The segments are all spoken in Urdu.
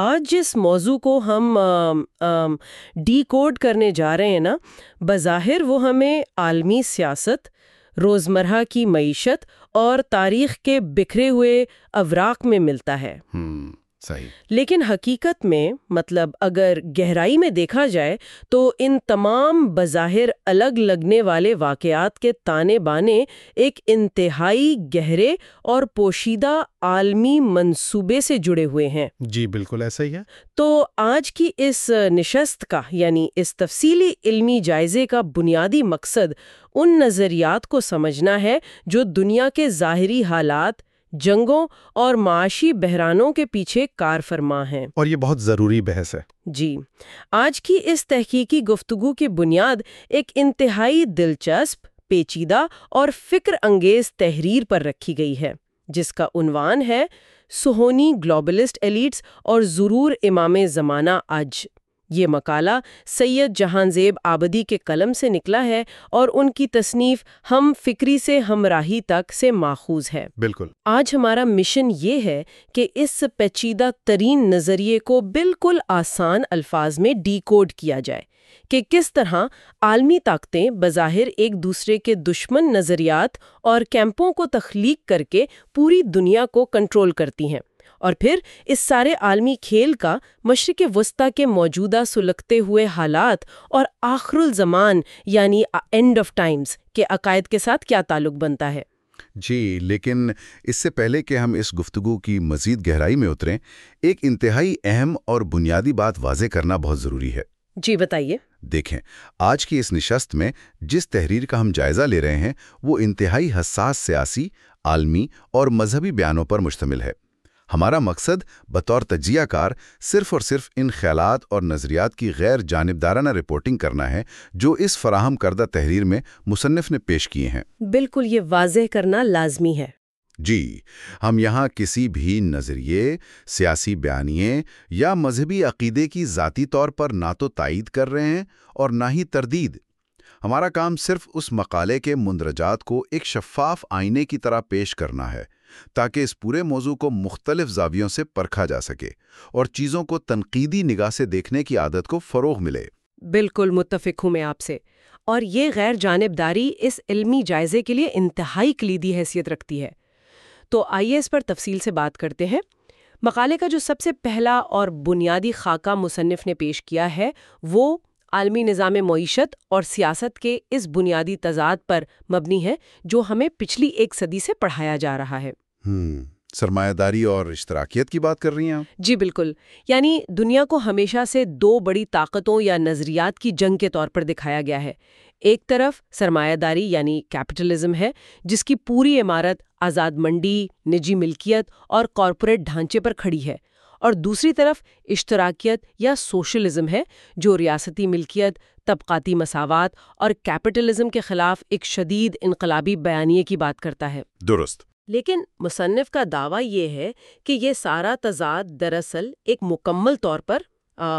آج جس موضوع کو ہم ڈی کوڈ کرنے جا رہے ہیں نا، بظاہر وہ ہمیں عالمی سیاست، روزمرہ کی معیشت اور تاریخ کے بکھرے ہوئے اوراق میں ملتا ہے۔ صحیح۔ لیکن حقیقت میں مطلب اگر گہرائی میں دیکھا جائے تو ان تمام بظاہر الگ لگنے والے واقعات کے تانے بانے ایک انتہائی گہرے اور پوشیدہ عالمی منصوبے سے جڑے ہوئے ہیں۔ جی بالکل ایسا ہی ہے۔ تو آج کی اس نشست کا یعنی اس تفصیلی علمی جائزے کا بنیادی مقصد ان نظریات کو سمجھنا ہے جو دنیا کے ظاہری حالات جنگوں اور معاشی بحرانوں کے پیچھے کار فرما ہیں۔ اور یہ بہت ضروری بحث ہے۔ جی آج کی اس تحقیقی گفتگو کی بنیاد ایک انتہائی دلچسپ پیچیدہ اور فکر انگیز تحریر پر رکھی گئی ہے جس کا عنوان ہے سہونی گلوبلسٹ ایلیٹس اور ضرور امام زمانہ اج۔ یہ مقالہ سید جہان زیب آبدی کے قلم سے نکلا ہے اور ان کی تصنیف ہم فکری سے ہمراہی تک سے ماخوذ ہے۔ بالکل۔ آج ہمارا مشن یہ ہے کہ اس پیچیدہ ترین نظریے کو بالکل آسان الفاظ میں ڈی کوڈ کیا جائے کہ کس طرح عالمی طاقتیں بظاہر ایک دوسرے کے دشمن نظریات اور کیمپوں کو تخلیق کر کے پوری دنیا کو کنٹرول کرتی ہیں۔ اور پھر اس سارے عالمی کھیل کا مشرق وسطی کے موجودہ سلگتے ہوئے حالات اور آخر الزمان یعنی اینڈ آف ٹائمز کے عقائد کے ساتھ کیا تعلق بنتا ہے؟ جی لیکن اس سے پہلے کہ ہم اس گفتگو کی مزید گہرائی میں اتریں ایک انتہائی اہم اور بنیادی بات واضح کرنا بہت ضروری ہے۔ جی بتائیے۔ دیکھیں آج کی اس نشست میں جس تحریر کا ہم جائزہ لے رہے ہیں وہ انتہائی حساس سیاسی عالمی اور مذہبی بیانوں پر مشتمل ہے۔ ہمارا مقصد بطور تجزیہ کار صرف اور صرف ان خیالات اور نظریات کی غیر جانبدارانہ رپورٹنگ کرنا ہے جو اس فراہم کردہ تحریر میں مصنف نے پیش کیے ہیں۔ بالکل یہ واضح کرنا لازمی ہے۔ جی ہم یہاں کسی بھی نظریے سیاسی بیانیے یا مذہبی عقیدے کی ذاتی طور پر نہ تو تائید کر رہے ہیں اور نہ ہی تردید۔ ہمارا کام صرف اس مقالے کے مندرجات کو ایک شفاف آئینے کی طرح پیش کرنا ہے۔ تاکہ اس پورے موضوع کو مختلف زاویوں سے پرکھا جا سکے اور چیزوں کو تنقیدی نگاہ سے دیکھنے کی عادت کو فروغ ملے۔ بالکل متفق ہوں میں آپ سے۔ اور یہ غیر جانبداری اس علمی جائزے کے لیے انتہائی کلیدی حیثیت رکھتی ہے۔ تو آئیے اس پر تفصیل سے بات کرتے ہیں۔ مقالے کا جو سب سے پہلا اور بنیادی خاکہ مصنف نے پیش کیا ہے وہ عالمی نظام معیشت اور سیاست کے اس بنیادی تضاد پر مبنی ہے جو ہمیں پچھلی ایک صدی سے پڑھایا جا رہا ہے۔ سرمایہ داری اور اشتراکیت کی بات کر رہی ہیں جی بالکل۔ یعنی دنیا کو ہمیشہ سے دو بڑی طاقتوں یا نظریات کی جنگ کے طور پر دکھایا گیا ہے۔ ایک طرف سرمایہ داری یعنی کیپٹلزم ہے جس کی پوری عمارت آزاد منڈی نجی ملکیت اور کارپوریٹ ڈھانچے پر کھڑی ہے۔ اور دوسری طرف اشتراکیت یا سوشلزم ہے جو ریاستی ملکیت طبقاتی مساوات اور کیپٹلزم کے خلاف ایک شدید انقلابی بیانیے کی بات کرتا ہے۔ درست۔ لیکن مصنف کا دعویٰ یہ ہے کہ یہ سارا تضاد دراصل ایک مکمل طور پر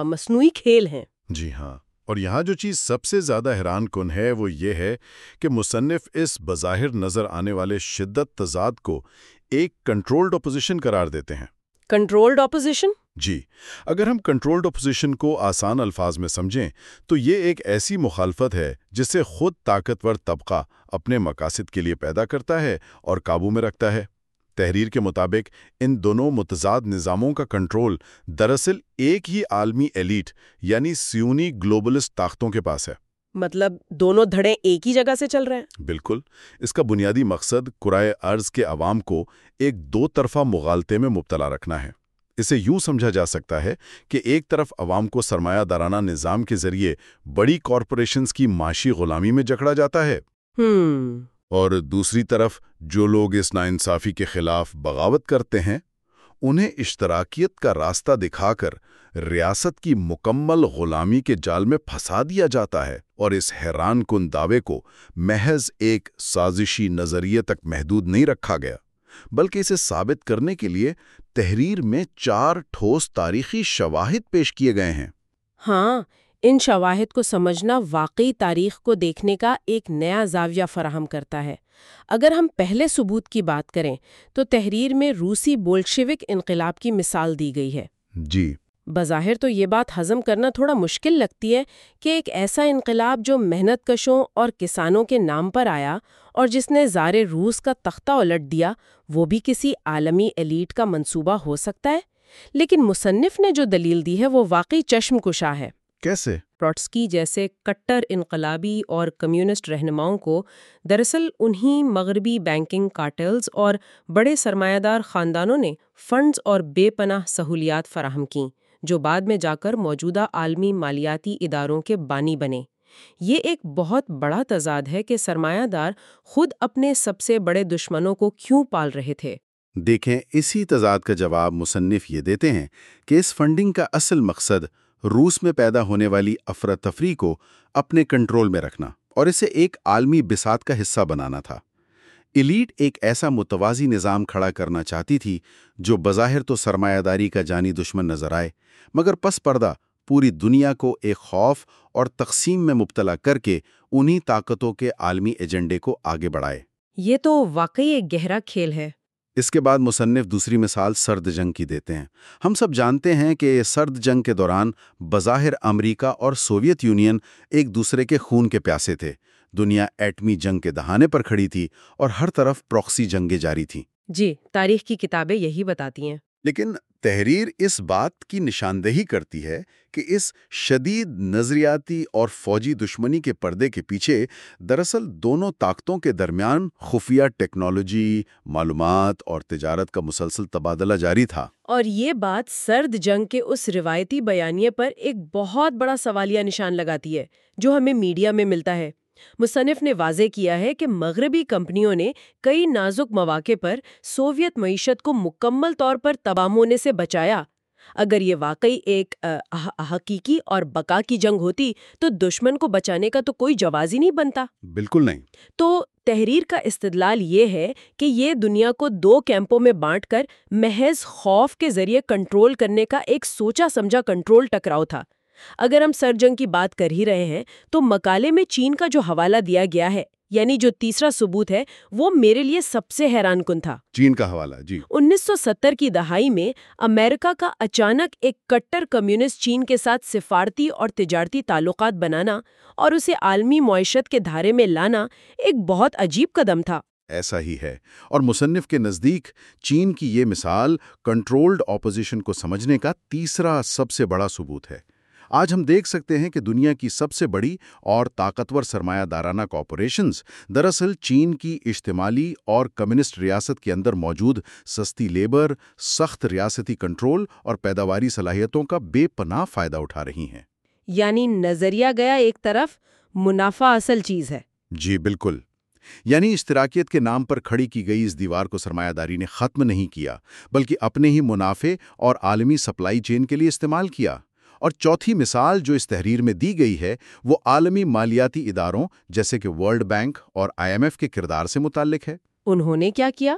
مصنوعی کھیل ہیں۔ جی ہاں۔ اور یہاں جو چیز سب سے زیادہ حیران کن ہے وہ یہ ہے کہ مصنف اس بظاہر نظر آنے والے شدت تضاد کو ایک کنٹرولڈ اپوزیشن قرار دیتے ہیں۔ Controlled opposition? جی اگر ہم کنٹرولڈ اپوزیشن کو آسان الفاظ میں سمجھیں، تو یہ ایک ایسی مخالفت ہے جسے خود طاقتور طبقہ اپنے مقاصد کے لیے پیدا کرتا ہے اور قابو میں رکھتا ہے۔ تحریر کے مطابق، ان دونوں متضاد نظاموں کا کنٹرول دراصل ایک ہی عالمی ایلیٹ یعنی سیونی گلوبلسٹ طاقتوں کے پاس ہے۔ مطلب دونوں دھڑے ایک ہی جگہ سے چل رہے ہیں؟ بالکل۔ اس کا بنیادی مقصد کرائے ارض کے عوام کو ایک دو طرفہ مغالطے میں مبتلا رکھنا ہے۔ اسے یوں سمجھا جا سکتا ہے کہ ایک طرف عوام کو سرمایہ دارانہ نظام کے ذریعے بڑی کارپوریشنز کی معاشی غلامی میں جکڑا جاتا ہے۔ اور دوسری طرف جو لوگ اس ناانصافی کے خلاف بغاوت کرتے ہیں انہیں اشتراکیت کا راستہ دکھا کر ریاست کی مکمل غلامی کے جال میں پھنسا دیا جاتا ہے اور اس حیران کن دعوے کو محض ایک سازشی نظریے تک محدود نہیں رکھا گیا بلکہ اسے ثابت کرنے کے لیے تحریر میں چار ٹھوس تاریخی شواہد پیش کیے گئے ہیں۔ ہاں ان شواہد کو سمجھنا واقعی تاریخ کو دیکھنے کا ایک نیا زاویہ فراہم کرتا ہے۔ اگر ہم پہلے ثبوت کی بات کریں تو تحریر میں روسی بولشوک انقلاب کی مثال دی گئی ہے۔ جی۔ بظاہر تو یہ بات ہضم کرنا تھوڑا مشکل لگتی ہے کہ ایک ایسا انقلاب جو محنت کشوں اور کسانوں کے نام پر آیا اور جس نے زار روس کا تختہ الٹ دیا وہ بھی کسی عالمی ایلیٹ کا منصوبہ ہو سکتا ہے؟ لیکن مصنف نے جو دلیل دی ہے وہ واقعی چشم کشا ہے۔ کیسے؟ پروٹسکی جیسے کٹر انقلابی اور کمیونسٹ رہنماؤں کو دراصل انہی مغربی بینکنگ کارٹلز اور بڑے سرمایہ دار خاندانوں نے فنڈز اور بے پناہ سہولیات فراہم کیں۔ جو بعد میں جا کر موجودہ عالمی مالیاتی اداروں کے بانی بنے۔ یہ ایک بہت بڑا تضاد ہے کہ سرمایہ دار خود اپنے سب سے بڑے دشمنوں کو کیوں پال رہے تھے۔ دیکھیں، اسی تضاد کا جواب مصنف یہ دیتے ہیں کہ اس فنڈنگ کا اصل مقصد روس میں پیدا ہونے والی افراتفری کو اپنے کنٹرول میں رکھنا اور اسے ایک عالمی بسات کا حصہ بنانا تھا۔ ایلیٹ ایک ایسا متوازی نظام کھڑا کرنا چاہتی تھی جو بظاہر تو سرمایہ داری کا جانی دشمن نظر آئے مگر پس پردہ پوری دنیا کو ایک خوف اور تقسیم میں مبتلا کر کے انہی طاقتوں کے عالمی ایجنڈے کو آگے بڑھائے۔ یہ تو واقعی ایک گہرا کھیل ہے۔ اس کے بعد مصنف دوسری مثال سرد جنگ کی دیتے ہیں۔ ہم سب جانتے ہیں کہ سرد جنگ کے دوران بظاہر امریکہ اور سوویت یونین ایک دوسرے کے خون کے پیاسے تھے۔ دنیا ایٹمی جنگ کے دہانے پر کھڑی تھی اور ہر طرف پروکسی جنگیں جاری تھیں۔ جی تاریخ کی کتابیں یہی بتاتی ہیں۔ لیکن تحریر اس بات کی نشاندہی کرتی ہے کہ اس شدید نظریاتی اور فوجی دشمنی کے پردے کے پیچھے دراصل دونوں طاقتوں کے درمیان خفیہ ٹیکنالوجی معلومات اور تجارت کا مسلسل تبادلہ جاری تھا۔ اور یہ بات سرد جنگ کے اس روایتی بیانیے پر ایک بہت بڑا سوالیہ نشان لگاتی ہے جو ہمیں میڈیا میں ملتا ہے۔ مصنف نے واضح کیا ہے کہ مغربی کمپنیوں نے کئی نازک مواقع پر سوویت معیشت کو مکمل طور پر تباہ ہونے سے بچایا۔ اگر یہ واقعی ایک حقیقی اور بقا کی جنگ ہوتی تو دشمن کو بچانے کا تو کوئی جواز ہی نہیں بنتا۔ بالکل نہیں۔ تو تحریر کا استدلال یہ ہے کہ یہ دنیا کو دو کیمپوں میں بانٹ کر محض خوف کے ذریعے کنٹرول کرنے کا ایک سوچا سمجھا کنٹرول ٹکراؤ تھا۔ اگر ہم سر جنگ کی بات کر ہی رہے ہیں تو مکالے میں چین کا جو حوالہ دیا گیا ہے یعنی جو تیسرا ثبوت ہے وہ میرے لیے سب سے حیران کن تھا۔ چین کا حوالہ جی۔ انیس سو ستر کی دہائی میں امریکہ کا اچانک ایک کٹر کمیونسٹ چین کے ساتھ سفارتی اور تجارتی تعلقات بنانا اور اسے عالمی معیشت کے دھارے میں لانا ایک بہت عجیب قدم تھا۔ ایسا ہی ہے۔ اور مصنف کے نزدیک چین کی یہ مثال کنٹرولڈ اپوزیشن کو سمجھنے کا تیسرا سب سے بڑا ثبوت ہے۔ آج ہم دیکھ سکتے ہیں کہ دنیا کی سب سے بڑی اور طاقتور سرمایہ دارانہ کارپوریشنز دراصل چین کی اجتماعی اور کمیونسٹ ریاست کے اندر موجود سستی لیبر سخت ریاستی کنٹرول اور پیداواری صلاحیتوں کا بے پناہ فائدہ اٹھا رہی ہیں۔ یعنی نظریہ گیا ایک طرف منافع اصل چیز ہے۔ جی بالکل۔ یعنی اشتراکیت کے نام پر کھڑی کی گئی اس دیوار کو سرمایہ داری نے ختم نہیں کیا بلکہ اپنے ہی منافع اور عالمی سپلائی چین کے لیے استعمال کیا۔ اور چوتھی مثال جو اس تحریر میں دی گئی ہے وہ عالمی مالیاتی اداروں جیسے کہ ورلڈ بینک اور آئی ایم ایف کے کردار سے متعلق ہے۔ انہوں نے کیا کیا؟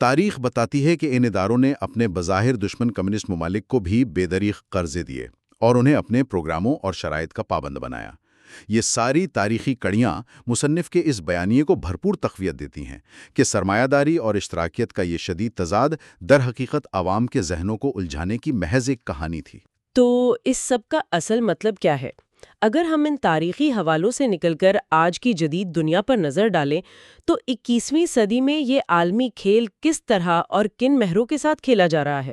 تاریخ بتاتی ہے کہ ان اداروں نے اپنے بظاہر دشمن کمیونسٹ ممالک کو بھی بے دریغ قرضے دیے اور انہیں اپنے پروگراموں اور شرائط کا پابند بنایا۔ یہ ساری تاریخی کڑیاں مصنف کے اس بیانیے کو بھرپور تقویت دیتی ہیں کہ سرمایہ داری اور اشتراکیت کا یہ شدید تضاد در حقیقت عوام کے ذہنوں کو الجھانے کی محض ایک کہانی تھی۔ تو اس سب کا اصل مطلب کیا ہے؟ اگر ہم ان تاریخی حوالوں سے نکل کر آج کی جدید دنیا پر نظر ڈالیں، تو اکیسویں صدی میں یہ عالمی کھیل کس طرح اور کن مہروں کے ساتھ کھیلا جا رہا ہے؟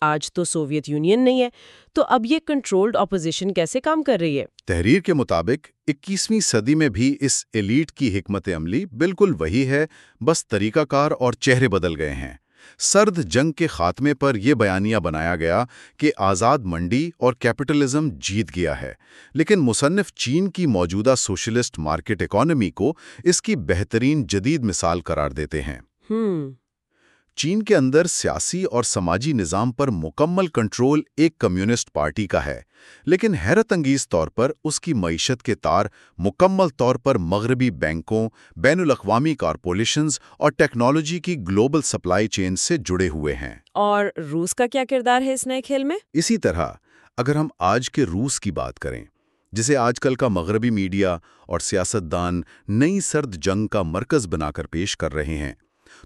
آج تو سوویت یونین نہیں ہے، تو اب یہ کنٹرولڈ اپوزیشن کیسے کام کر رہی ہے؟ تحریر کے مطابق، اکیسویں صدی میں بھی اس ایلیٹ کی حکمت عملی بالکل وہی ہے، بس طریقہ کار اور چہرے بدل گئے ہیں۔ سرد جنگ کے خاتمے پر یہ بیانیہ بنایا گیا کہ آزاد منڈی اور کیپٹلزم جیت گیا ہے، لیکن مصنف چین کی موجودہ سوشلسٹ مارکیٹ اکانومی کو اس کی بہترین جدید مثال قرار دیتے ہیں۔ چین کے اندر سیاسی اور سماجی نظام پر مکمل کنٹرول ایک کمیونسٹ پارٹی کا ہے لیکن حیرت انگیز طور پر اس کی معیشت کے تار مکمل طور پر مغربی بینکوں بین الاقوامی کارپوریشنز اور ٹیکنالوجی کی گلوبل سپلائی چین سے جڑے ہوئے ہیں۔ اور روس کا کیا کردار ہے اس نئے کھیل میں؟ اسی طرح اگر ہم آج کے روس کی بات کریں جسے آج کل کا مغربی میڈیا اور سیاستدان نئی سرد جنگ کا مرکز بنا کر پیش کر رہے ہیں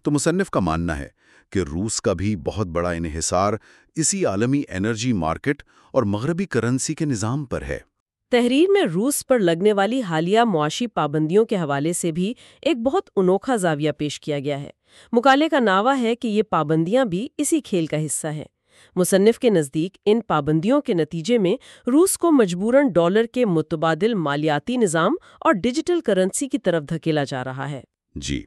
تو مصنف کا ماننا ہے کہ روس کا بھی بہت بڑا انحصار اسی عالمی انرجی مارکیٹ اور مغربی کرنسی کے نظام پر ہے۔ تحریر میں روس پر لگنے والی حالیہ معاشی پابندیوں کے حوالے سے بھی ایک بہت انوکھا زاویہ پیش کیا گیا ہے۔ مکالے کا نعوہ ہے کہ یہ پابندیاں بھی اسی کھیل کا حصہ ہیں۔ مصنف کے نزدیک ان پابندیوں کے نتیجے میں روس کو مجبوراً ڈالر کے متبادل مالیاتی نظام اور ڈیجیٹل کرنسی کی طرف دھکیلا جا رہا ہے۔ جی۔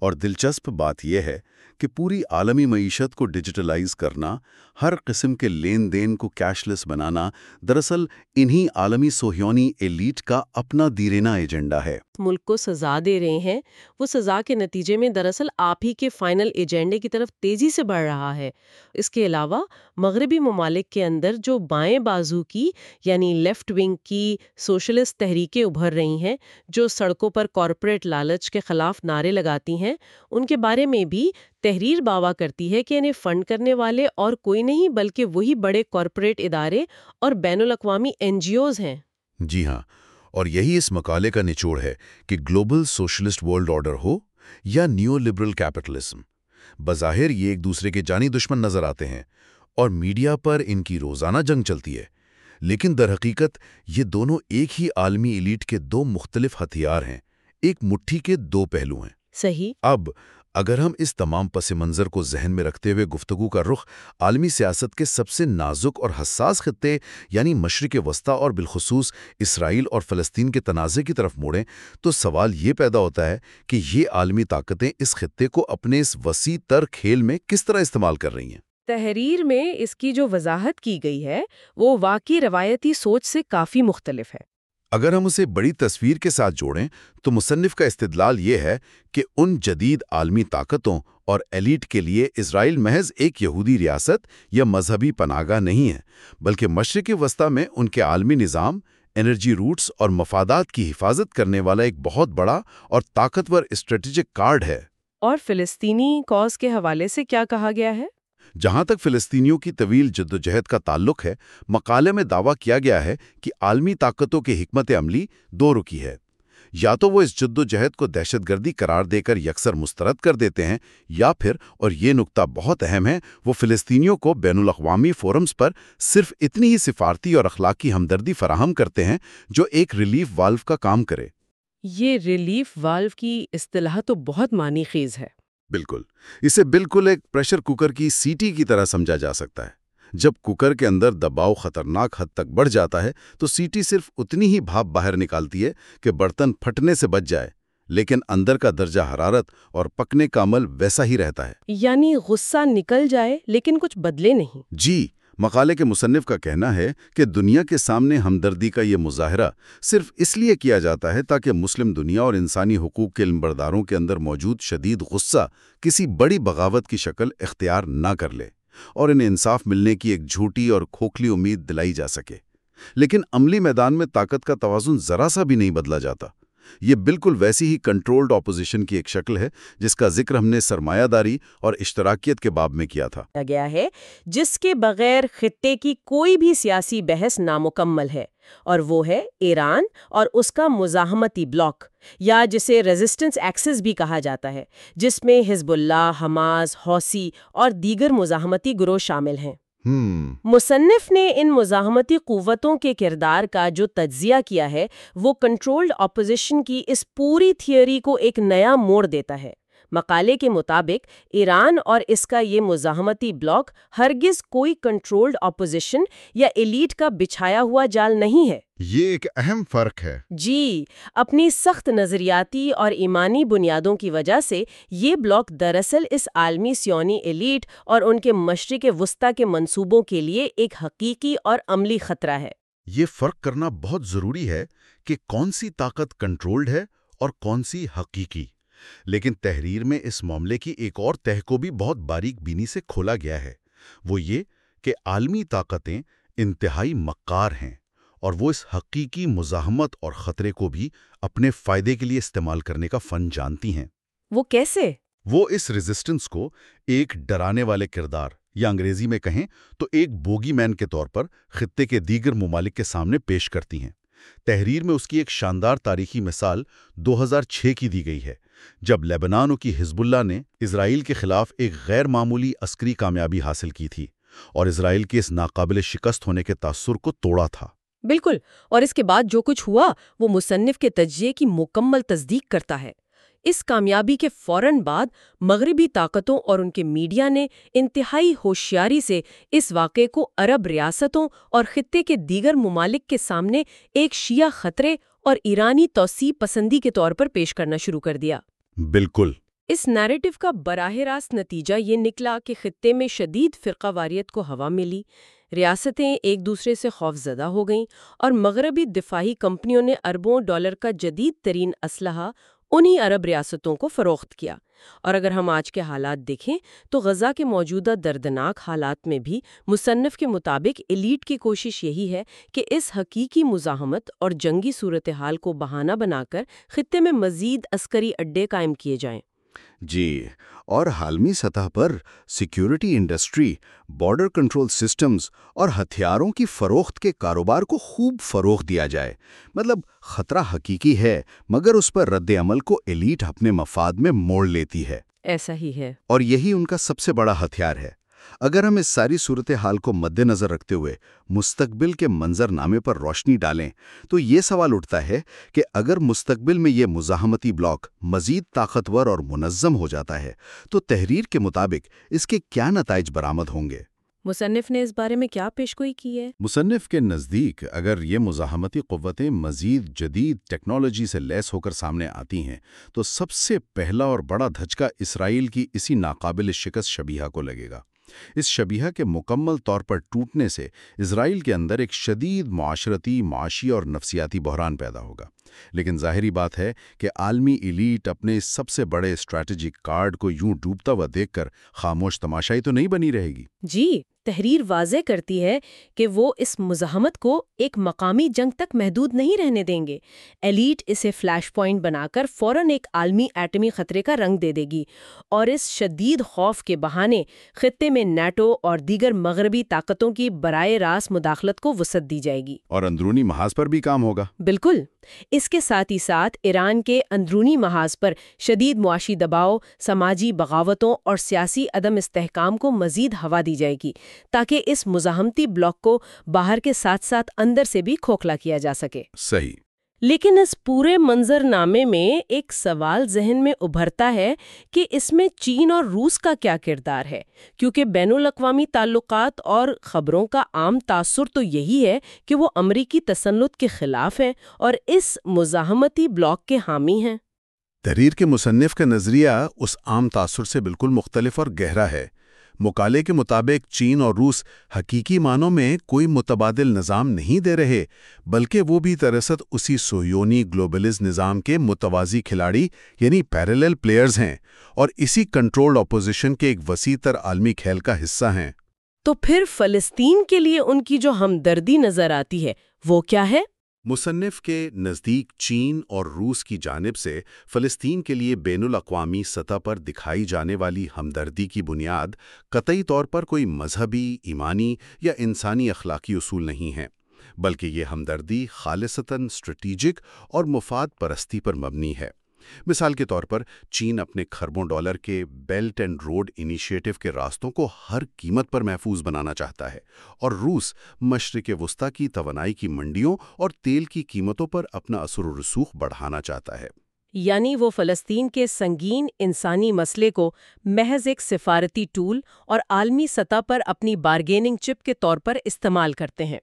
اور دلچسپ بات یہ ہے کہ پوری عالمی معیشت کو ڈیجیٹلائز کرنا، ہر قسم کے لین دین کو کیش لیس بنانا، دراصل انہی عالمی سوہیونی ایلیٹ کا اپنا دیرینہ ایجنڈا ہے۔ ملک کو سزا دے رہے ہیں، وہ سزا کے نتیجے میں دراصل آپ ہی کے فائنل ایجنڈے کی طرف تیزی سے بڑھ رہا ہے۔ اس کے علاوہ، مغربی ممالک کے اندر جو بائیں بازو کی یعنی لیفٹ ونگ کی سوشلسٹ تحریکیں ابھر رہی ہیں، جو سڑکوں پر کارپوریٹ لالچ کے خلاف نعرے لگاتی ہیں، ان کے بارے میں بھی تحریر باوا کرتی ہے کہ انہیں فنڈ کرنے والے اور کوئی نہیں بلکہ وہی بڑے کارپوریٹ ادارے اور بین الاقوامی این جی اوز ہیں۔ جی ہاں۔ اور یہی اس مقالے کا نچوڑ ہے کہ گلوبل سوشلسٹ ورلڈ آرڈر ہو یا نیو لبرل کیپٹلزم۔ بظاہر یہ ایک دوسرے کے جانی دشمن نظر آتے ہیں اور میڈیا پر ان کی روزانہ جنگ چلتی ہے۔ لیکن در حقیقت یہ دونوں ایک ہی عالمی ایلیٹ کے دو مختلف ہتھیار ہیں ایک مٹھی کے دو پہلو ہیں۔ صحیح۔ اب اگر ہم اس تمام پس منظر کو ذہن میں رکھتے ہوئے گفتگو کا رخ عالمی سیاست کے سب سے نازک اور حساس خطے یعنی مشرق وسطی اور بالخصوص اسرائیل اور فلسطین کے تنازع کی طرف موڑیں، تو سوال یہ پیدا ہوتا ہے کہ یہ عالمی طاقتیں اس خطے کو اپنے اس وسیع تر کھیل میں کس طرح استعمال کر رہی ہیں؟ تحریر میں اس کی جو وضاحت کی گئی ہے، وہ واقعی روایتی سوچ سے کافی مختلف ہے۔ اگر ہم اسے بڑی تصویر کے ساتھ جوڑیں، تو مصنف کا استدلال یہ ہے کہ ان جدید عالمی طاقتوں اور ایلیٹ کے لیے اسرائیل محض ایک یہودی ریاست یا مذہبی پناگاہ نہیں ہے، بلکہ مشرق وسطی میں ان کے عالمی نظام، انرجی روٹس اور مفادات کی حفاظت کرنے والا ایک بہت بڑا اور طاقتور اسٹریٹجک کارڈ ہے۔ اور فلسطینی کاز کے حوالے سے کیا کہا گیا ہے؟ جہاں تک فلسطینیوں کی طویل جدوجہد کا تعلق ہے، مقالے میں دعویٰ کیا گیا ہے کہ عالمی طاقتوں کی حکمت عملی دو رکی ہے۔ یا تو وہ اس جدوجہد کو دہشت گردی قرار دے کر یکسر مسترد کر دیتے ہیں، یا پھر، اور یہ نقطہ بہت اہم ہے، وہ فلسطینیوں کو بین الاقوامی فورمز پر صرف اتنی ہی سفارتی اور اخلاقی ہمدردی فراہم کرتے ہیں جو ایک ریلیف والو کا کام کرے۔ یہ ریلیف والو کی اصطلاح تو بہت معنی خیز ہے۔ بالکل۔ اسے بالکل ایک پریشر کوکر کی سیٹی کی طرح سمجھا جا سکتا ہے۔ جب کوکر کے اندر دباؤ خطرناک حد تک بڑھ جاتا ہے تو سیٹی صرف اتنی ہی بھاپ باہر نکالتی ہے کہ برتن پھٹنے سے بچ جائے لیکن اندر کا درجہ حرارت اور پکنے کا عمل ویسا ہی رہتا ہے۔ یعنی غصہ نکل جائے لیکن کچھ بدلے نہیں۔ جی۔ مقالے کے مصنف کا کہنا ہے کہ دنیا کے سامنے ہمدردی کا یہ مظاہرہ صرف اس لیے کیا جاتا ہے تاکہ مسلم دنیا اور انسانی حقوق کے علمبرداروں کے اندر موجود شدید غصہ کسی بڑی بغاوت کی شکل اختیار نہ کر لے اور انہیں انصاف ملنے کی ایک جھوٹی اور کھوکھلی امید دلائی جا سکے۔ لیکن عملی میدان میں طاقت کا توازن ذرا سا بھی نہیں بدلا جاتا۔ یہ بالکل ویسی ہی کنٹرولڈ اپوزیشن کی ایک شکل ہے جس کا ذکر ہم نے سرمایہ داری اور اشتراکیت کے باب میں کیا تھا۔ گیا ہے، جس کے بغیر خطے کی کوئی بھی سیاسی بحث نامکمل ہے، اور وہ ہے ایران اور اس کا مزاحمتی بلاک، یا جسے ریزسٹنس ایکسس بھی کہا جاتا ہے، جس میں حزب اللہ، حماس، حوثی اور دیگر مزاحمتی گروہ شامل ہیں۔ مصنف نے ان مزاحمتی قوتوں کے کردار کا جو تجزیہ کیا ہے، وہ کنٹرولڈ اپوزیشن کی اس پوری تھیوری کو ایک نیا موڑ دیتا ہے۔ مقالے کے مطابق ایران اور اس کا یہ مزاحمتی بلاک ہرگز کوئی کنٹرولڈ اپوزیشن یا ایلیٹ کا بچھایا ہوا جال نہیں ہے۔ یہ ایک اہم فرق ہے۔ جی اپنی سخت نظریاتی اور ایمانی بنیادوں کی وجہ سے یہ بلاک دراصل اس عالمی سیونی ایلیٹ اور ان کے مشرق وسطی کے منصوبوں کے لیے ایک حقیقی اور عملی خطرہ ہے۔ یہ فرق کرنا بہت ضروری ہے کہ کون سی طاقت کنٹرولڈ ہے اور کون سی حقیقی۔ لیکن تحریر میں اس معاملے کی ایک اور تہ کو بھی بہت باریک بینی سے کھولا گیا ہے۔ وہ یہ کہ عالمی طاقتیں انتہائی مکار ہیں اور وہ اس حقیقی مزاحمت اور خطرے کو بھی اپنے فائدے کے لیے استعمال کرنے کا فن جانتی ہیں۔ وہ کیسے؟ وہ اس ریزسٹنس کو ایک ڈرانے والے کردار یا انگریزی میں کہیں تو ایک بوگی مین کے طور پر خطے کے دیگر ممالک کے سامنے پیش کرتی ہیں۔ تحریر میں اس کی ایک شاندار تاریخی مثال دو ہزار چھ کی دی گئی ہے۔ جب لیبنانوں کی حزب اللہ نے اسرائیل کے خلاف ایک غیر معمولی عسکری کامیابی حاصل کی تھی اور اسرائیل کے اس ناقابل شکست ہونے کے تاثر کو توڑا تھا۔ بالکل، اور اس کے بعد جو کچھ ہوا، وہ مصنف کے تجزیے کی مکمل تصدیق کرتا ہے۔ اس کامیابی کے فوراً بعد مغربی طاقتوں اور ان کے میڈیا نے انتہائی ہوشیاری سے اس واقعے کو عرب ریاستوں اور خطے کے دیگر ممالک کے سامنے ایک شیعہ خطرے اور ایرانی توسیع پسندی کے طور پر پیش کرنا شروع کر دیا۔ بالکل۔ اس نیریٹو کا براہ راست نتیجہ یہ نکلا کہ خطے میں شدید فرقہ واریت کو ہوا ملی ریاستیں ایک دوسرے سے خوف زدہ ہو گئیں اور مغربی دفاعی کمپنیوں نے اربوں ڈالر کا جدید ترین اسلحہ انہی عرب ریاستوں کو فروخت کیا۔ اور اگر ہم آج کے حالات دیکھیں تو غزہ کے موجودہ دردناک حالات میں بھی مصنف کے مطابق ایلیٹ کی کوشش یہی ہے کہ اس حقیقی مزاحمت اور جنگی صورتحال کو بہانہ بنا کر خطے میں مزید عسکری اڈے قائم کیے جائیں۔ جی اور عالمی سطح پر security industry border control systems اور ہتھیاروں کی فروخت کے کاروبار کو خوب فروغ دیا جائے۔ مطلب خطرہ حقیقی ہے مگر اس پر رد عمل کو ایلیٹ اپنے مفاد میں موڑ لیتی ہے۔ ایسا ہی ہے۔ اور یہی ان کا سب سے بڑا ہتھیار ہے۔ اگر ہم اس ساری صورتحال کو مد نظر رکھتے ہوئے مستقبل کے منظر نامے پر روشنی ڈالیں تو یہ سوال اٹھتا ہے کہ اگر مستقبل میں یہ مزاحمتی بلاک مزید طاقتور اور منظم ہو جاتا ہے تو تحریر کے مطابق اس کے کیا نتائج برآمد ہوں گے؟ مصنف نے اس بارے میں کیا پیشگوئی کی ہے؟ مصنف کے نزدیک اگر یہ مزاحمتی قوتیں مزید جدید ٹیکنالوجی سے لیس ہو کر سامنے آتی ہیں تو سب سے پہلا اور بڑا دھچکا اسرائیل کی اسی ناقابل شکست شبیہ کو لگے گا۔ اس شبیہ کے مکمل طور پر ٹوٹنے سے اسرائیل کے اندر ایک شدید معاشرتی، معاشی اور نفسیاتی بحران پیدا ہوگا۔ لیکن ظاہری بات ہے کہ عالمی ایلیٹ اپنے سب سے بڑے اسٹریٹجک کارڈ کو یوں ڈوبتا ہوا دیکھ کر خاموش تماشائی تو نہیں بنی رہے گی۔ جی۔ تحریر واضح کرتی ہے کہ وہ اس مزاحمت کو ایک مقامی جنگ تک محدود نہیں رہنے دیں گے۔ ایلیٹ اسے فلیش پوائنٹ بنا کر فوراً ایک عالمی ایٹمی خطرے کا رنگ دے دے گی اور اس شدید خوف کے بہانے خطے میں نیٹو اور دیگر مغربی طاقتوں کی برائے راست مداخلت کو وسعت دی جائے گی۔ اور اندرونی محاذ پر بھی کام ہوگا۔ بالکل۔ اس کے ساتھ ہی ساتھ ایران کے اندرونی محاذ پر شدید معاشی دباؤ سماجی بغاوتوں اور سیاسی عدم استحکام کو مزید ہوا دی جائے گی۔ تاکہ اس مزاحمتی بلاک کو باہر کے ساتھ ساتھ اندر سے بھی کھوکھلا کیا جا سکے۔ صحیح۔ لیکن اس پورے منظر نامے میں ایک سوال ذہن میں ابھرتا ہے کہ اس میں چین اور روس کا کیا کردار ہے کیونکہ بین الاقوامی تعلقات اور خبروں کا عام تاثر تو یہی ہے کہ وہ امریکی تسلط کے خلاف ہیں اور اس مزاحمتی بلاک کے حامی ہیں۔ تحریر کے مصنف کا نظریہ اس عام تاثر سے بالکل مختلف اور گہرا ہے۔ مقالے کے مطابق چین اور روس حقیقی معنوں میں کوئی متبادل نظام نہیں دے رہے، بلکہ وہ بھی دراصل اسی سویونی گلوبلز نظام کے متوازی کھلاڑی یعنی پیرلل پلیئرز ہیں اور اسی کنٹرول اپوزیشن کے ایک وسیع تر عالمی کھیل کا حصہ ہیں۔ تو پھر فلسطین کے لیے ان کی جو ہمدردی نظر آتی ہے، وہ کیا ہے؟ مصنف کے نزدیک چین اور روس کی جانب سے فلسطین کے لیے بین الاقوامی سطح پر دکھائی جانے والی ہمدردی کی بنیاد قطعی طور پر کوئی مذہبی، ایمانی یا انسانی اخلاقی اصول نہیں ہے بلکہ یہ ہمدردی خالصتاً اسٹریٹیجک اور مفاد پرستی پر مبنی ہے۔ مثال کے طور پر چین اپنے خربوں ڈالر کے بیلٹ اینڈ روڈ انیشیٹو کے راستوں کو ہر قیمت پر محفوظ بنانا چاہتا ہے اور روس مشرق وسطی کی توانائی کی منڈیوں اور تیل کی قیمتوں پر اپنا اثر و رسوخ بڑھانا چاہتا ہے۔ یعنی وہ فلسطین کے سنگین انسانی مسئلے کو محض ایک سفارتی ٹول اور عالمی سطح پر اپنی بارگیننگ چپ کے طور پر استعمال کرتے ہیں۔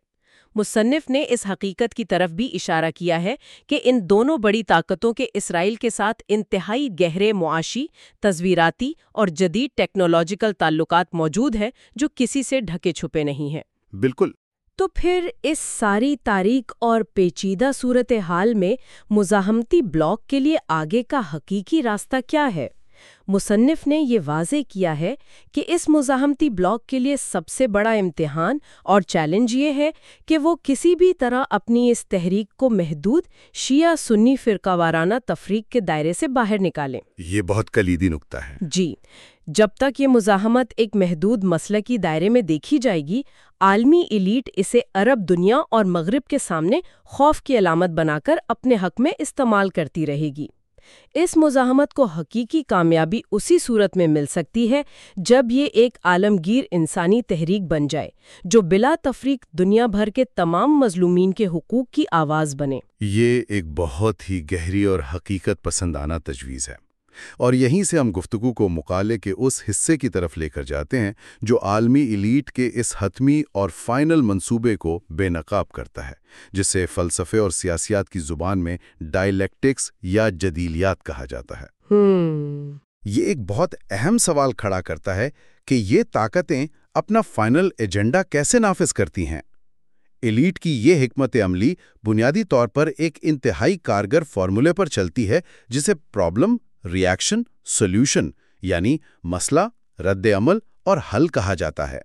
مصنف نے اس حقیقت کی طرف بھی اشارہ کیا ہے کہ ان دونوں بڑی طاقتوں کے اسرائیل کے ساتھ انتہائی گہرے معاشی تصویراتی اور جدید ٹیکنالوجیکل تعلقات موجود ہیں جو کسی سے ڈھکے چھپے نہیں ہیں۔ بالکل۔ تو پھر اس ساری تاریخ اور پیچیدہ صورتحال میں مزاحمتی بلاک کے لیے آگے کا حقیقی راستہ کیا ہے؟ مصنف نے یہ واضح کیا ہے کہ اس مزاحمتی بلاک کے لیے سب سے بڑا امتحان اور چیلنج یہ ہے کہ وہ کسی بھی طرح اپنی اس تحریک کو محدود شیعہ سنی فرقہ وارانہ تفریق کے دائرے سے باہر نکالیں۔ یہ بہت کلیدی نکتہ ہے۔ جی جب تک یہ مزاحمت ایک محدود مسئلہ کی دائرے میں دیکھی جائے گی عالمی ایلیٹ اسے عرب دنیا اور مغرب کے سامنے خوف کی علامت بنا کر اپنے حق میں استعمال کرتی رہے گی۔ اس مزاحمت کو حقیقی کامیابی اسی صورت میں مل سکتی ہے جب یہ ایک عالمگیر انسانی تحریک بن جائے، جو بلا تفریق دنیا بھر کے تمام مظلومین کے حقوق کی آواز بنے۔ یہ ایک بہت ہی گہری اور حقیقت پسندانہ تجویز ہے۔ اور یہیں سے ہم گفتگو کو مقالے کے اس حصے کی طرف لے کر جاتے ہیں جو عالمی ایلیٹ کے اس حتمی اور فائنل منصوبے کو بے نقاب کرتا ہے جسے فلسفے اور سیاسیات کی زبان میں ڈائلیکٹکس یا جدیلیات کہا جاتا ہے۔ یہ ایک بہت اہم سوال کھڑا کرتا ہے کہ یہ طاقتیں اپنا فائنل ایجنڈا کیسے نافذ کرتی ہیں؟ ایلیٹ کی یہ حکمت عملی بنیادی طور پر ایک انتہائی کارگر فارمولے پر چلتی ہے جسے پرابلم ریاکشن سولوشن یعنی مسئلہ رد عمل اور حل کہا جاتا ہے۔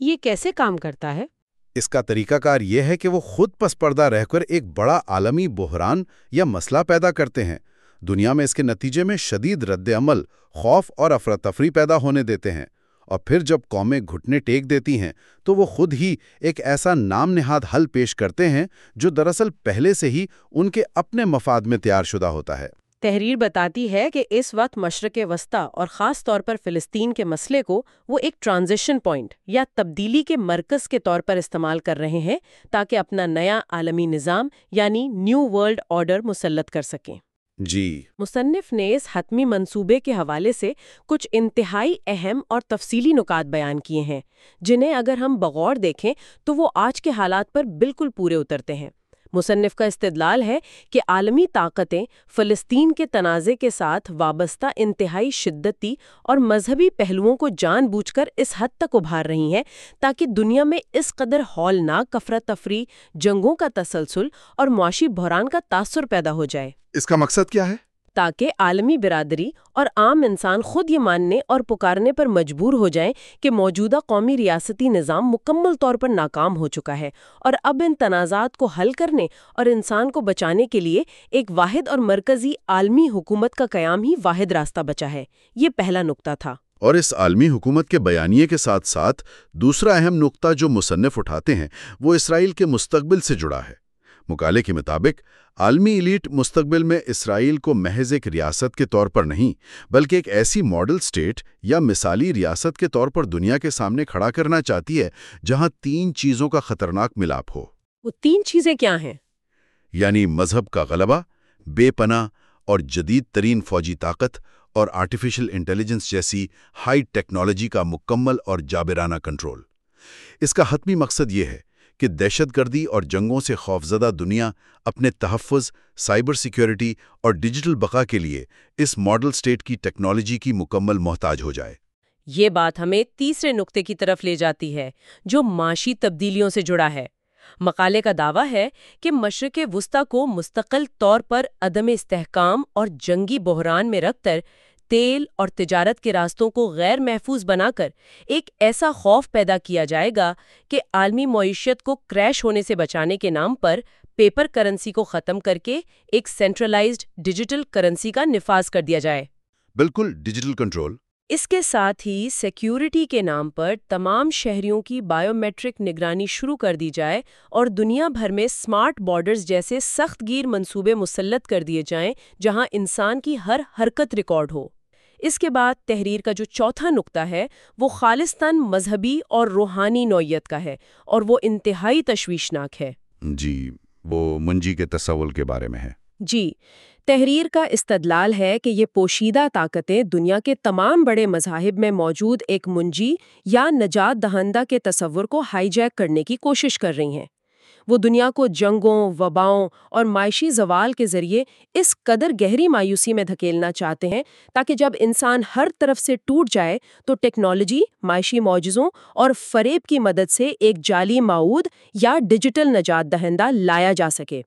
یہ کیسے کام کرتا ہے؟ اس کا طریقہ کار یہ ہے کہ وہ خود پس پردہ رہ کر ایک بڑا عالمی بحران یا مسئلہ پیدا کرتے ہیں۔ دنیا میں اس کے نتیجے میں شدید رد عمل خوف اور افراتفری پیدا ہونے دیتے ہیں۔ اور پھر جب قومیں گھٹنے ٹیک دیتی ہیں تو وہ خود ہی ایک ایسا نام نہاد حل پیش کرتے ہیں جو دراصل پہلے سے ہی ان کے اپنے مفاد میں تیار شدہ ہوتا ہے۔ تحریر بتاتی ہے کہ اس وقت مشرق وسطی اور خاص طور پر فلسطین کے مسئلے کو وہ ایک ٹرانزیشن پوائنٹ یا تبدیلی کے مرکز کے طور پر استعمال کر رہے ہیں تاکہ اپنا نیا عالمی نظام یعنی نیو ورلڈ آرڈر مسلط کر سکیں۔ جی۔ مصنف نے اس حتمی منصوبے کے حوالے سے کچھ انتہائی اہم اور تفصیلی نکات بیان کیے ہیں جنہیں اگر ہم بغور دیکھیں تو وہ آج کے حالات پر بالکل پورے اترتے ہیں۔ مصنف کا استدلال ہے کہ عالمی طاقتیں فلسطین کے تنازع کے ساتھ وابستہ انتہائی شدتی اور مذہبی پہلوؤں کو جان بوجھ کر اس حد تک ابھار رہی ہیں تاکہ دنیا میں اس قدر ہولناک کفرہ جنگوں کا تسلسل اور معاشی بحران کا تاثر پیدا ہو جائے۔ اس کا مقصد کیا ہے؟ تاکہ عالمی برادری اور عام انسان خود یہ ماننے اور پکارنے پر مجبور ہو جائیں کہ موجودہ قومی ریاستی نظام مکمل طور پر ناکام ہو چکا ہے اور اب ان تنازعات کو حل کرنے اور انسان کو بچانے کے لیے ایک واحد اور مرکزی عالمی حکومت کا قیام ہی واحد راستہ بچا ہے۔ یہ پہلا نقطہ تھا۔ اور اس عالمی حکومت کے بیانیے کے ساتھ ساتھ دوسرا اہم نقطہ جو مصنف اٹھاتے ہیں وہ اسرائیل کے مستقبل سے جڑا ہے۔ مکالے کے مطابق عالمی ایلیٹ مستقبل میں اسرائیل کو محض ایک ریاست کے طور پر نہیں بلکہ ایک ایسی ماڈل سٹیٹ یا مثالی ریاست کے طور پر دنیا کے سامنے کھڑا کرنا چاہتی ہے جہاں تین چیزوں کا خطرناک ملاپ ہو۔ وہ تین چیزیں کیا ہیں؟ یعنی مذہب کا غلبہ بے پناہ اور جدید ترین فوجی طاقت اور آرٹیفیشل انٹیلیجنس جیسی ہائی ٹیکنالوجی کا مکمل اور جابرانہ کنٹرول اس کا حتمی مقصد یہ ہے کہ دہشت گردی اور جنگوں سے خوفزدہ دنیا اپنے تحفظ، سائبر سیکیورٹی اور ڈیجیٹل بقا کے لیے اس ماڈل سٹیٹ کی ٹیکنالوجی کی مکمل محتاج ہو جائے۔ یہ بات ہمیں تیسرے نقطے کی طرف لے جاتی ہے جو معاشی تبدیلیوں سے جڑا ہے۔ مقالے کا دعویٰ ہے کہ مشرق وسطی کو مستقل طور پر عدم استحکام اور جنگی بحران میں رکھ کر تیل اور تجارت کے راستوں کو غیر محفوظ بنا کر ایک ایسا خوف پیدا کیا جائے گا کہ عالمی معیشت کو کریش ہونے سے بچانے کے نام پر پیپر کرنسی کو ختم کر کے ایک سینٹرلائزڈ ڈیجیٹل کرنسی کا نفاذ کر دیا جائے۔ بالکل، ڈیجیٹل کنٹرول اس کے ساتھ ہی سیکیورٹی کے نام پر تمام شہریوں کی بائیو میٹرک نگرانی شروع کر دی جائے اور دنیا بھر میں سمارٹ بارڈرز جیسے سخت گیر منصوبے مسلط کر دیے جائیں جہاں انسان کی ہر حرکت ریکارڈ ہو۔ اس کے بعد تحریر کا جو چوتھا نقطہ ہے، وہ خالصتاً مذہبی اور روحانی نوعیت کا ہے اور وہ انتہائی تشویشناک ہے۔ جی وہ منجی کے تصول کے بارے میں ہے۔ جی تحریر کا استدلال ہے کہ یہ پوشیدہ طاقتیں دنیا کے تمام بڑے مذاہب میں موجود ایک منجی یا نجات دہندہ کے تصور کو ہائی جیک کرنے کی کوشش کر رہی ہیں۔ وہ دنیا کو جنگوں، وباؤں اور معاشی زوال کے ذریعے اس قدر گہری مایوسی میں دھکیلنا چاہتے ہیں تاکہ جب انسان ہر طرف سے ٹوٹ جائے تو ٹیکنالوجی معاشی معجزوں اور فریب کی مدد سے ایک جعلی معود یا ڈیجیٹل نجات دہندہ لایا جا سکے۔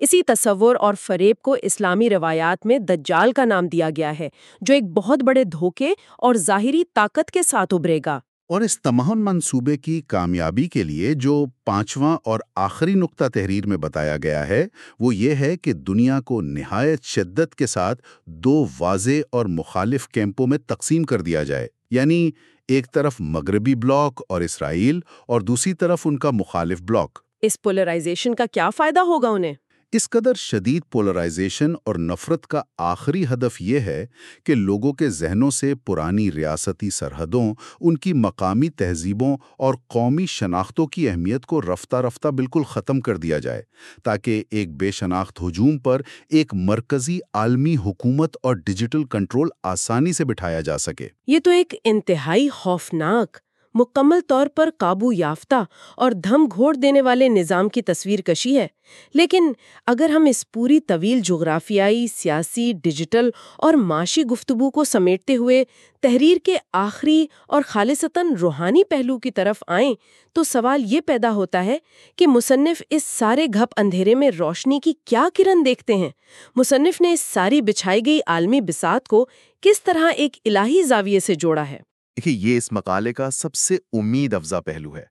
اسی تصور اور فریب کو اسلامی روایات میں دجال کا نام دیا گیا ہے جو ایک بہت بڑے دھوکے اور ظاہری طاقت کے ساتھ ابھرے گا۔ اور اس تمہن منصوبے کی کامیابی کے لیے جو پانچواں اور آخری نقطہ تحریر میں بتایا گیا ہے وہ یہ ہے کہ دنیا کو نہایت شدت کے ساتھ دو واضح اور مخالف کیمپوں میں تقسیم کر دیا جائے۔ یعنی ایک طرف مغربی بلاک اور اسرائیل اور دوسری طرف ان کا مخالف بلاک۔ اس پولرائزیشن کا کیا فائدہ ہوگا انہیں؟ اس قدر شدید پولرائزیشن اور نفرت کا آخری ہدف یہ ہے کہ لوگوں کے ذہنوں سے پرانی ریاستی سرحدوں، ان کی مقامی تہذیبوں اور قومی شناختوں کی اہمیت کو رفتہ رفتہ بالکل ختم کر دیا جائے، تاکہ ایک بے شناخت ہجوم پر ایک مرکزی عالمی حکومت اور ڈیجیٹل کنٹرول آسانی سے بٹھایا جا سکے۔ یہ تو ایک انتہائی خوفناک مکمل طور پر قابو یافتہ اور دھم گھوڑ دینے والے نظام کی تصویر کشی ہے۔ لیکن اگر ہم اس پوری طویل جغرافیائی، سیاسی، ڈیجیٹل اور معاشی گفتگو کو سمیٹتے ہوئے تحریر کے آخری اور خالصتاً روحانی پہلو کی طرف آئیں تو سوال یہ پیدا ہوتا ہے کہ مصنف اس سارے گھپ اندھیرے میں روشنی کی کیا کرن دیکھتے ہیں؟ مصنف نے اس ساری بچھائی گئی عالمی بسات کو کس طرح ایک الہی زاویے سے جوڑا ہے؟ دیکھیے، یہ اس مقالے کا سب سے امید افزا پہلو ہے۔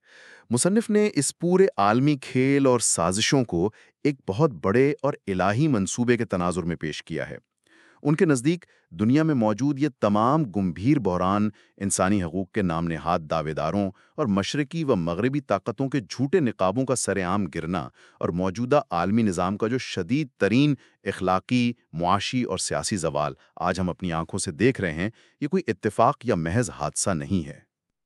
مصنف نے اس پورے عالمی کھیل اور سازشوں کو ایک بہت بڑے اور الہی منصوبے کے تناظر میں پیش کیا ہے۔ ان کے نزدیک دنیا میں موجود یہ تمام گمبھیر بحران انسانی حقوق کے نام نہاد دعوے داروں اور مشرقی و مغربی طاقتوں کے جھوٹے نقابوں کا سر عام گرنا اور موجودہ عالمی نظام کا جو شدید ترین اخلاقی معاشی اور سیاسی زوال آج ہم اپنی آنکھوں سے دیکھ رہے ہیں یہ کوئی اتفاق یا محض حادثہ نہیں ہے۔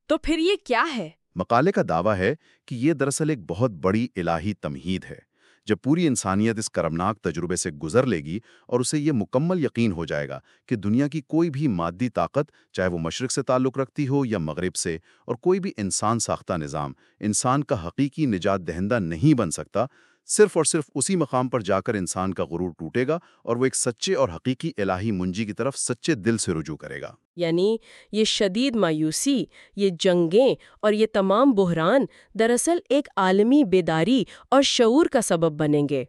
تو پھر یہ کیا ہے؟ مقالے کا دعویٰ ہے کہ یہ دراصل ایک بہت بڑی الہی تمہید ہے۔ جب پوری انسانیت اس کرمناک تجربے سے گزر لے گی اور اسے یہ مکمل یقین ہو جائے گا کہ دنیا کی کوئی بھی مادی طاقت، چاہے وہ مشرق سے تعلق رکھتی ہو یا مغرب سے، اور کوئی بھی انسان ساختہ نظام، انسان کا حقیقی نجات دہندہ نہیں بن سکتا صرف اور صرف اسی مقام پر جا کر انسان کا غرور ٹوٹے گا اور وہ ایک سچے اور حقیقی الہی منجی کی طرف سچے دل سے رجوع کرے گا۔ یعنی یہ شدید مایوسی، یہ جنگیں اور یہ تمام بحران دراصل ایک عالمی بیداری اور شعور کا سبب بنیں گے۔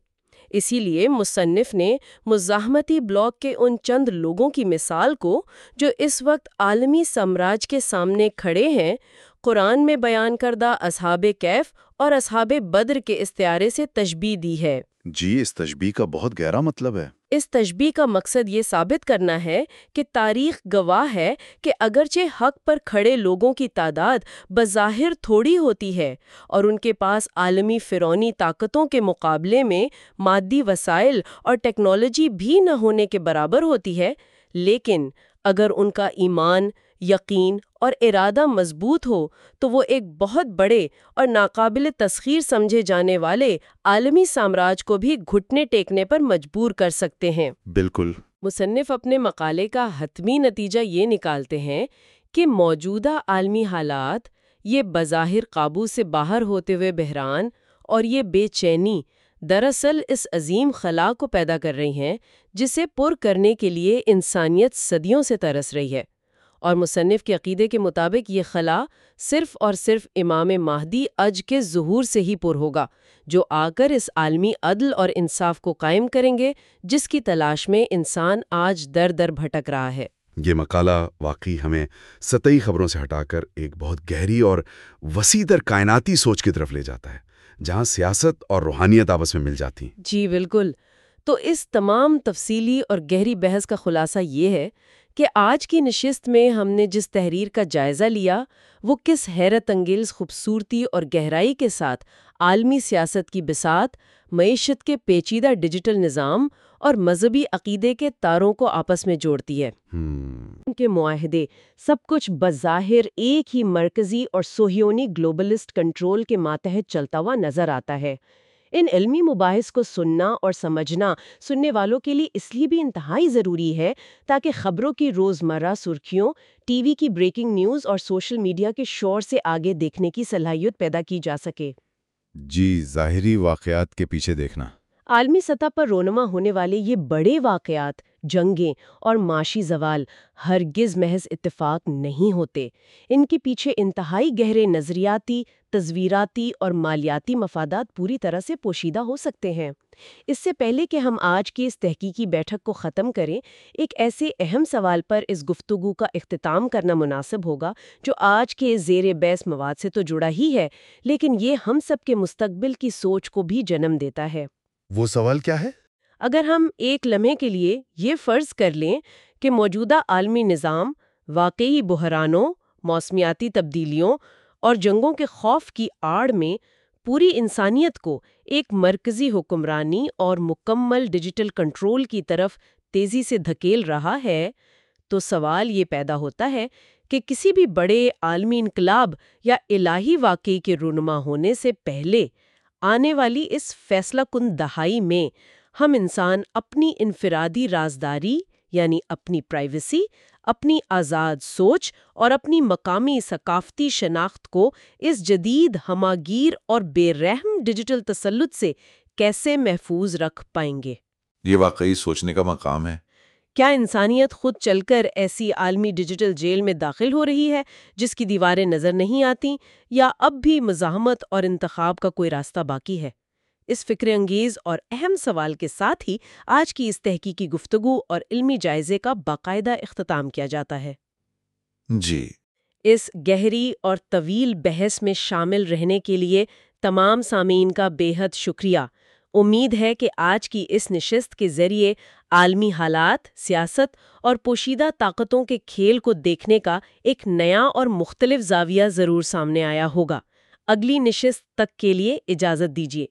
اسی لیے مصنف نے مزاحمتی بلاک کے ان چند لوگوں کی مثال کو جو اس وقت عالمی سمراج کے سامنے کھڑے ہیں، قرآن میں بیان کردہ اصحاب کیف اور اصحاب بدر کے استعارے سے تشبیح دی ہے۔ جی اس تشبیح کا بہت گہرا مطلب ہے۔ اس تشبیح کا مقصد یہ ثابت کرنا ہے کہ تاریخ گواہ ہے کہ اگرچہ حق پر کھڑے لوگوں کی تعداد بظاہر تھوڑی ہوتی ہے اور ان کے پاس عالمی فرونی طاقتوں کے مقابلے میں مادی وسائل اور ٹیکنالوجی بھی نہ ہونے کے برابر ہوتی ہے لیکن اگر ان کا ایمان یقین اور ارادہ مضبوط ہو تو وہ ایک بہت بڑے اور ناقابل تسخیر سمجھے جانے والے عالمی سامراج کو بھی گھٹنے ٹیکنے پر مجبور کر سکتے ہیں۔ بالکل۔ مصنف اپنے مقالے کا حتمی نتیجہ یہ نکالتے ہیں کہ موجودہ عالمی حالات یہ بظاہر قابو سے باہر ہوتے ہوئے بحران اور یہ بے چینی دراصل اس عظیم خلا کو پیدا کر رہی ہیں جسے پر کرنے کے لیے انسانیت صدیوں سے ترس رہی ہے۔ اور مصنف کے عقیدے کے مطابق یہ خلا صرف اور صرف امام مہدی اج کے ظہور سے ہی پر ہوگا جو آ کر اس عالمی عدل اور انصاف کو قائم کریں گے جس کی تلاش میں انسان آج در در بھٹک رہا ہے۔ یہ مقالہ واقعی ہمیں سطحی خبروں سے ہٹا کر ایک بہت گہری اور وسیع در کائناتی سوچ کی طرف لے جاتا ہے جہاں سیاست اور روحانیت آپس میں مل جاتی جی بالکل۔ تو اس تمام تفصیلی اور گہری بحث کا خلاصہ یہ ہے کہ آج کی نشست میں ہم نے جس تحریر کا جائزہ لیا وہ کس حیرت انگیز خوبصورتی اور گہرائی کے ساتھ عالمی سیاست کی بسات معیشت کے پیچیدہ ڈیجیٹل نظام اور مذہبی عقیدے کے تاروں کو آپس میں جوڑتی ہے۔ ان کے معاہدے سب کچھ بظاہر ایک ہی مرکزی اور سوہیونی گلوبلسٹ کنٹرول کے ماتحت چلتا ہوا نظر آتا ہے۔ ان علمی مباحث کو سننا اور سمجھنا سننے والوں کے لیے اس لیے بھی انتہائی ضروری ہے تاکہ خبروں کی روزمرہ سرخیوں ٹی وی کی بریکنگ نیوز اور سوشل میڈیا کے شور سے آگے دیکھنے کی صلاحیت پیدا کی جا سکے۔ جی ظاہری واقعات کے پیچھے دیکھنا۔ عالمی سطح پر رونما ہونے والے یہ بڑے واقعات جنگیں اور معاشی زوال ہرگز محض اتفاق نہیں ہوتے۔ ان کے پیچھے انتہائی گہرے نظریاتی تصویراتی اور مالیاتی مفادات پوری طرح سے پوشیدہ ہو سکتے ہیں۔ اس سے پہلے کہ ہم آج کی اس تحقیقی بیٹھک کو ختم کریں ایک ایسے اہم سوال پر اس گفتگو کا اختتام کرنا مناسب ہوگا جو آج کے زیر بیس مواد سے تو جڑا ہی ہے لیکن یہ ہم سب کے مستقبل کی سوچ کو بھی جنم دیتا ہے۔ وہ سوال کیا ہے؟ اگر ہم ایک لمحے کے لیے یہ فرض کر لیں کہ موجودہ عالمی نظام واقعی بحرانوں موسمیاتی تبدیلیوں اور جنگوں کے خوف کی آڑ میں پوری انسانیت کو ایک مرکزی حکمرانی اور مکمل ڈیجیٹل کنٹرول کی طرف تیزی سے دھکیل رہا ہے، تو سوال یہ پیدا ہوتا ہے کہ کسی بھی بڑے عالمی انقلاب یا الہی واقعی کے رونما ہونے سے پہلے آنے والی اس فیصلہ کن دہائی میں ہم انسان اپنی انفرادی رازداری یعنی اپنی پرائیویسی اپنی آزاد سوچ اور اپنی مقامی ثقافتی شناخت کو اس جدید ہماگیر اور بے رحم ڈیجیٹل تسلط سے کیسے محفوظ رکھ پائیں گے؟ یہ واقعی سوچنے کا مقام ہے۔ کیا انسانیت خود چل کر ایسی عالمی ڈیجیٹل جیل میں داخل ہو رہی ہے جس کی دیواریں نظر نہیں آتی یا اب بھی مزاحمت اور انتخاب کا کوئی راستہ باقی ہے؟ اس فکر انگیز اور اہم سوال کے ساتھ ہی آج کی اس تحقیقی گفتگو اور علمی جائزے کا باقاعدہ اختتام کیا جاتا ہے۔ جی۔ اس گہری اور طویل بحث میں شامل رہنے کے لیے تمام سامعین کا بے حد شکریہ۔ امید ہے کہ آج کی اس نشست کے ذریعے عالمی حالات سیاست اور پوشیدہ طاقتوں کے کھیل کو دیکھنے کا ایک نیا اور مختلف زاویہ ضرور سامنے آیا ہوگا۔ اگلی نشست تک کے لیے اجازت دیجیے۔